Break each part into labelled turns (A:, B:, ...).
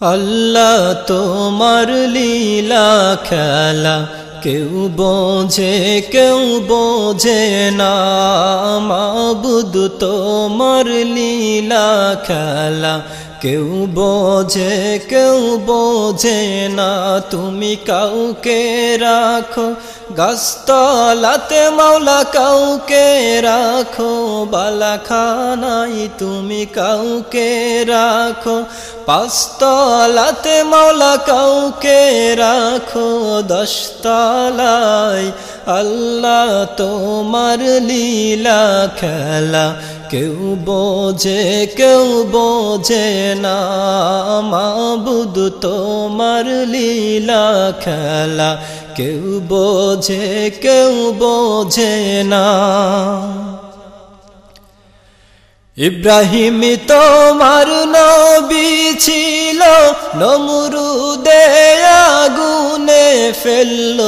A: আল্লাহ তোমার লীলা খেলা, কেউ বোঝে কেউ বোঝে না। মাবুদ তোমার লীলা খেলা, কেউ বোঝে কেউ বোঝে না। তুমি কাউকে রাখো গাছতলাতে মাওলা কাউকে রাখো বালাখানাই তুমি কাউকে রাখো। পাঁচতলাতে মাওলা কাউকে রাখো, দশতলায় আল্লাহ তোমার লীলা খেলা। কেউ বোঝে কেউ বোঝে না। মাবুদ তোমার লীলা খেলা। কেউ বোঝে কেউ বোঝে না। ইব্রাহিম তোমার নবী ছিল, নমরুদে আগুনে ফেলল।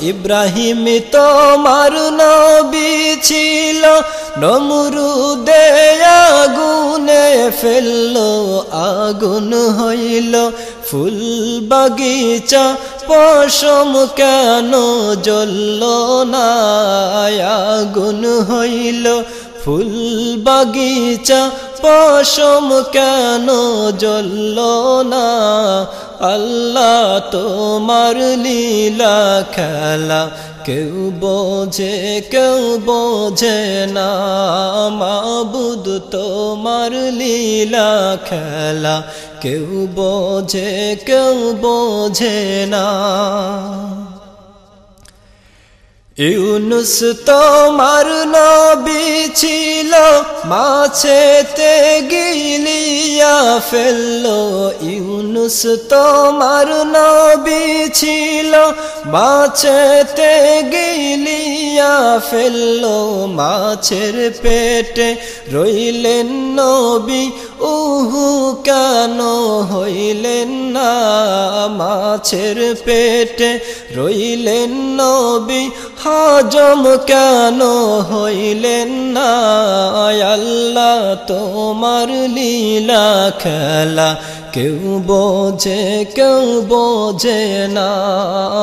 A: ইব্রাহিম তোমার নবী ছিল, নমরুদে আগুনে ফেলল। আগুন হইল ফুল বাগিচা, পশম কেন জ্বলল না? আগুন হইল ফুল বাগিচা পশম কেন জ্বলল না? আল্লাহ তোমার লীলা খেলা কেউ বোঝে কেউ বোঝে না। মাবুদ তোমার লীলা খেলা কেউ বোঝে কেউ বোঝে না। ইউনুস তোমার নবী ছিল, মাছেতে গিলিয়া ফেলল। ইউনুস তোমার নবী ছিল, মাছেতে গিলিয়া ফেলল। মাছের পেটে রইলেন নবী উহু কেন হইলেন না মাছের পেটে? রইলেন নবী, হজম কেন হইলেন না? আল্লাহ তোমার লীলা খেলা, কেউ বোঝে কেউ বোঝে না।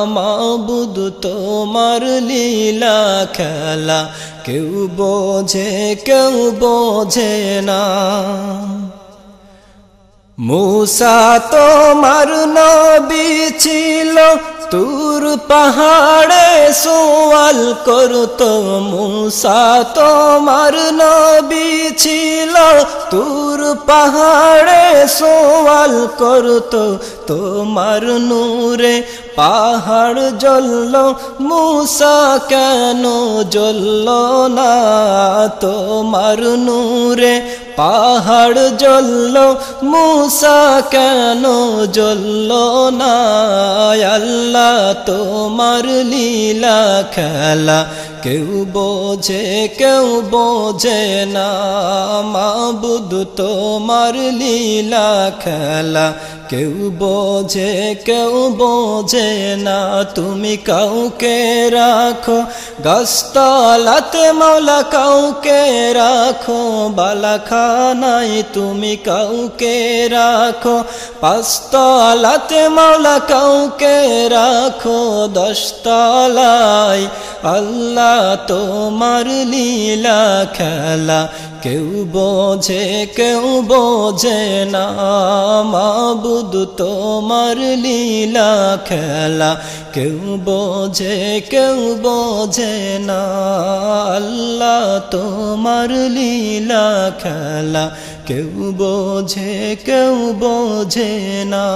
A: মাবুদ তোমার লীলা খেলা, কেউ বোঝে কেউ বোঝে না। মুসা তোমার নবী ছিল, তুর পাহাড়ে সোয়াল করতো। মুসা তোমার নবী ছিল, তুর পাহাড়ে সোয়াল করতো। তোমার নূরে পাহাড় জ্বলল, মুসা কেন জ্বলল না? তোমার নূরে পাহাড় জ্বলল, মুসা কেন জ্বলল না? আল্লাহ তোমার লীলা খেলা, কেউ বোঝে কেউ বোঝে না। মাবুদ তোমার লীলা খেলা কেউ বোঝে কেউ বোঝে না, তুমি কাউকে রাখো। গাছতলাতে মাওলা কাউকে রাখো বালাখানাই তুমি কাউকে রাখো। পাঁচতলাতে মাওলা কাউকে রাখো, দশতলায় আল্লাহ তোমার লীলা খেলা। কেউ বোঝে কেউ বোঝে না। মাবুদ, তোমার লীলা খেলা। কেউ বোঝে কেউ বোঝে না। আল্লাহ তোমার লীলা খেলা। কেউ বোঝে কেউ বোঝে না।